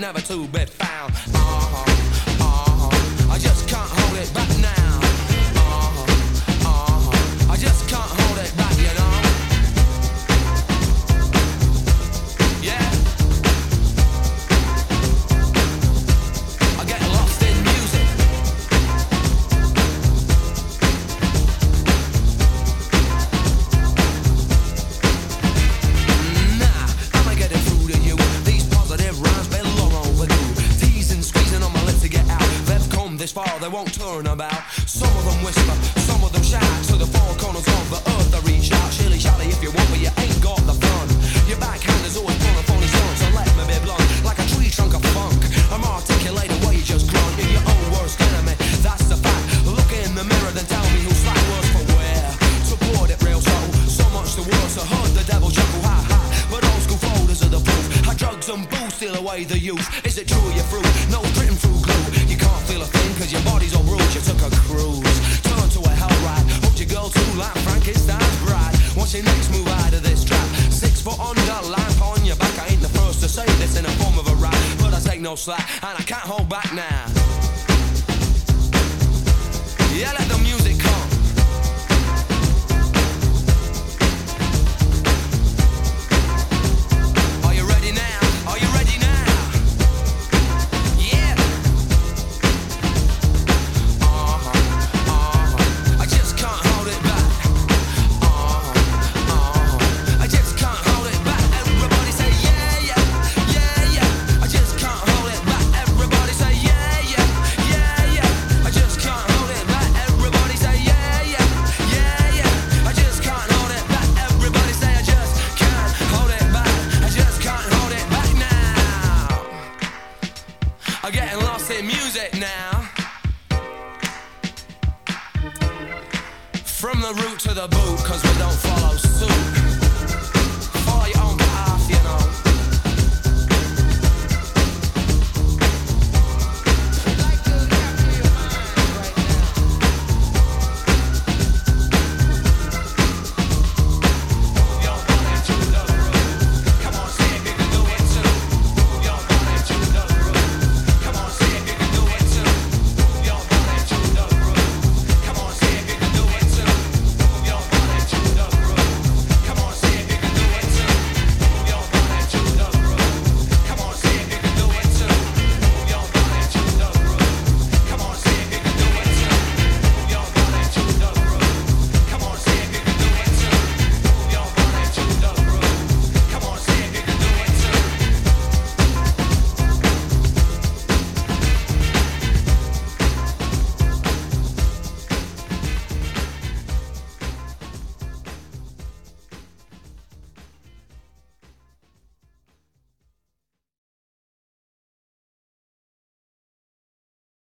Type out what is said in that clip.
never to be found. Uh-huh, uh-huh. I just can't hold it back now. Won't turn about. Some of them whisper, some of them shout to the four corners of the earth. They reach out, shilly shally if you want, but you ain't got the fun. Your backhand is always full of phony stunt, so let me be blunt, like a tree trunk of funk. I'm articulating what you just grunt. You're your own worst enemy, that's the fact. Look in the mirror, then tell me who's slack worse for wear. Support it real so, so much the worse. I heard the devil chuckle, ha ha. But old school folders are the proof. How drugs and booze steal away the youth. Is it true you're through? No no slack and I can't hold back now. Now. From the root to the boot, cause we don't follow suit.